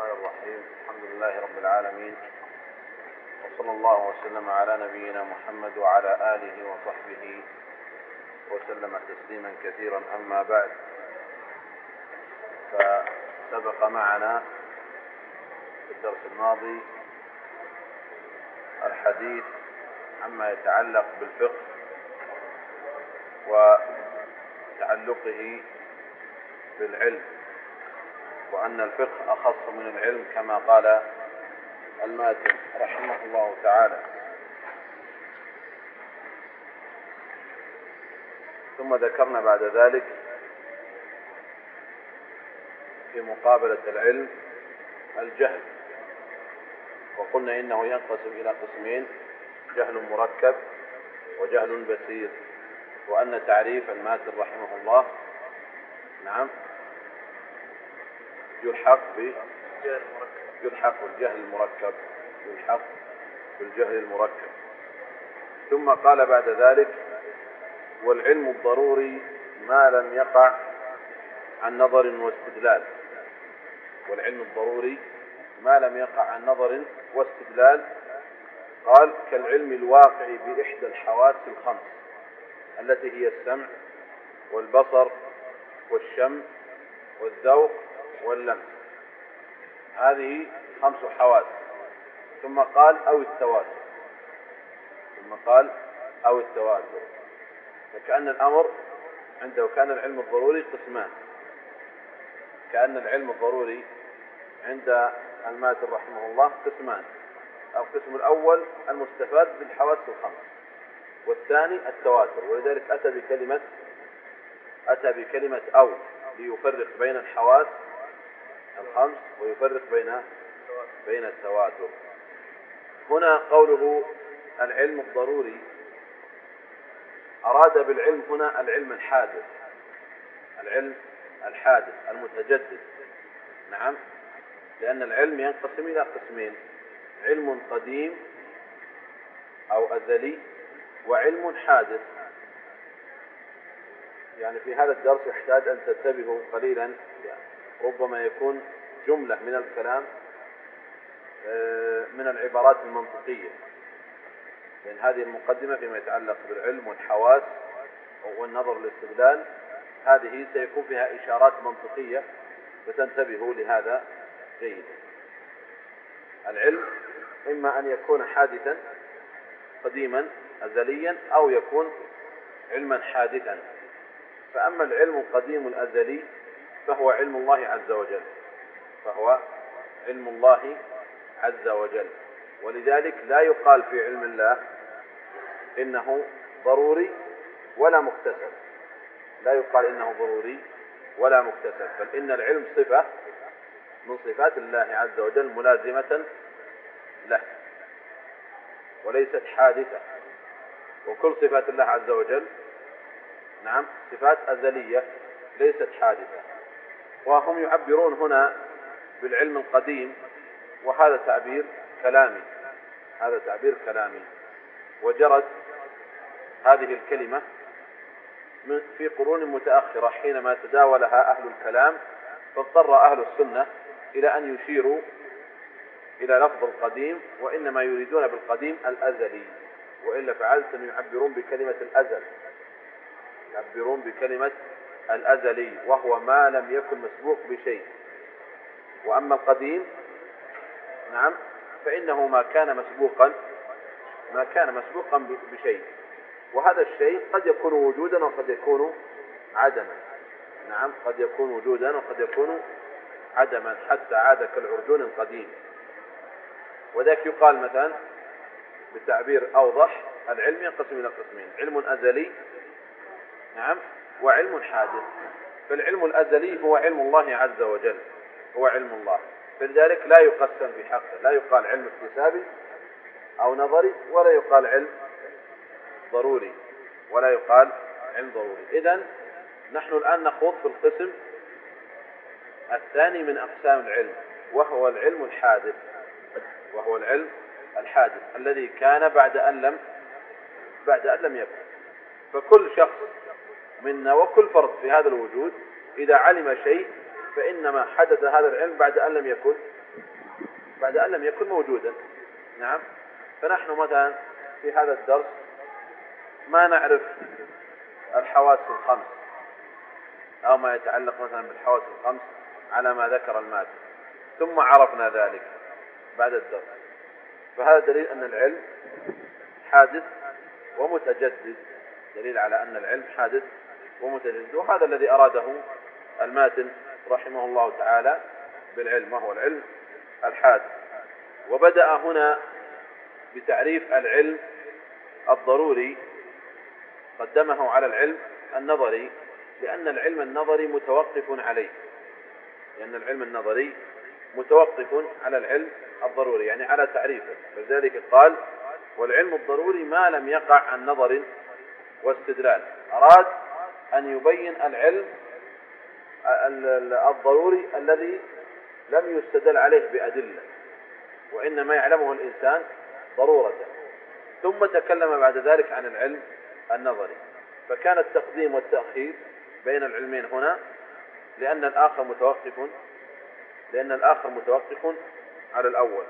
الرحمن الرحيم. الحمد لله رب العالمين. وصلى الله وسلم على نبينا محمد وعلى آله وصحبه وسلم تسليما كثيرا. أما بعد فسبق معنا في الدرس الماضي الحديث عما يتعلق بالفقه وتعلقه بالعلم. وأن الفقه أخص من العلم كما قال الماتن رحمه الله تعالى. ثم ذكرنا بعد ذلك في مقابلة العلم الجهل. وقلنا إنه ينقسم إلى قسمين جهل مركب وجهل بسيط. وأن تعريف الماتن رحمه الله نعم يلحق ب يلحق بالجهل المركب. يلحق بالجهل المركب. ثم قال بعد ذلك والعلم الضروري ما لم يقع عن نظر واستدلال. والعلم الضروري ما لم يقع عن نظر واستدلال. قال كالعلم الواقع بإحدى الحواس الخمس التي هي السمع والبصر والشم والذوق واللمس. هذه خمس حواس. ثم قال أو التواتر. ثم قال أو التواتر. فكأن الأمر عنده كأن العلم الضروري قسمان. كأن العلم الضروري عند الماتر رحمه الله قسمان. القسم الأول المستفاد بالحواس الخمس. والثاني التواتر. ولذلك أتى بكلمة أتى بكلمة أو ليفرق بين الحواس الخمس ويفرق بين بين التواتر. هنا قوله العلم الضروري. أراد بالعلم هنا العلم الحادث. العلم الحادث المتجدد. نعم. لأن العلم ينقسم إلى قسمين. علم قديم أو أزلي وعلم حادث. يعني في هذا الدرس يحتاج أن تنتبهوا قليلا. ربما يكون جملة من الكلام آه، من العبارات المنطقية. لأن هذه المقدمة فيما يتعلق بالعلم والحواس والنظر للاستدلال هذه سيكون فيها إشارات منطقية فتنتبهوا لهذا جيدا. العلم إما أن يكون حادثا قديما أزليا أو يكون علما حادثا. فأما العلم القديم الأزلي فهو علم الله عز وجل. فهو علم الله عز وجل. ولذلك لا يقال في علم الله إنه ضروري ولا مكتسب. لا يقال إنه ضروري ولا مكتسب بل إن العلم صفة من صفات الله عز وجل ملازمة له وليست حادثة. وكل صفات الله عز وجل نعم صفات أزلية ليست حادثة. وهم يعبرون هنا بالعلم القديم وهذا تعبير كلامي هذا تعبير كلامي. وجرت هذه الكلمة في قرون متأخرة حينما تداولها أهل الكلام فاضطر أهل السنة إلى أن يشيروا إلى لفظ القديم وإنما يريدون بالقديم الأزلي. وإلا فعادة يعبرون بكلمة الأزل يعبرون بكلمة الأزلي وهو ما لم يكن مسبوق بشيء. وأما القديم نعم فإنه ما كان مسبوقا ما كان مسبوقا بشيء. وهذا الشيء قد يكون وجودا وقد يكون عدما. نعم قد يكون وجودا وقد يكون عدما حتى عاد كالعرجون القديم. وذاك يقال مثلا بتعبير أوضح العلم ينقسم إلى قسمين علم أزلي نعم وعلم حادث. فالعلم الأزلي هو علم الله عز وجل. هو علم الله. فلذلك لا يقسم في حقه لا يقال علم اكتسابي أو نظري ولا يقال علم ضروري ولا يقال علم ضروري. إذا نحن الآن نخوض في القسم الثاني من أقسام العلم وهو العلم الحادث. وهو العلم الحادث الذي كان بعد أن لم بعد أن لم يكن. فكل شخص منا وكل فرد في هذا الوجود إذا علم شيء فإنما حدث هذا العلم بعد أن لم يكن بعد أن لم يكن موجودا. نعم. فنحن مثلا في هذا الدرس ما نعرف الحواس الخمس أو ما يتعلق مثلا بالحواس الخمس على ما ذكر المات ثم عرفنا ذلك بعد الدرس. فهذا دليل أن العلم حادث ومتجدد. دليل على أن العلم حادث ومتجدد. وهذا الذي أراده الماتن رحمه الله تعالى بالعلم وهو العلم الحادث وبدأ هنا بتعريف العلم الضروري قدمه على العلم النظري لأن العلم النظري متوقف عليه. لأن العلم النظري متوقف على العلم الضروري يعني على تعريفه. لذلك قال والعلم الضروري ما لم يقع عن نظر واستدلال. أراد أن يبين العلم الضروري الذي لم يستدل عليه بأدلة وإنما يعلمه الإنسان ضرورة. ثم تكلم بعد ذلك عن العلم النظري. فكان التقديم والتأخير بين العلمين هنا لأن الآخر متوقف لأن الآخر متوقف على الأول.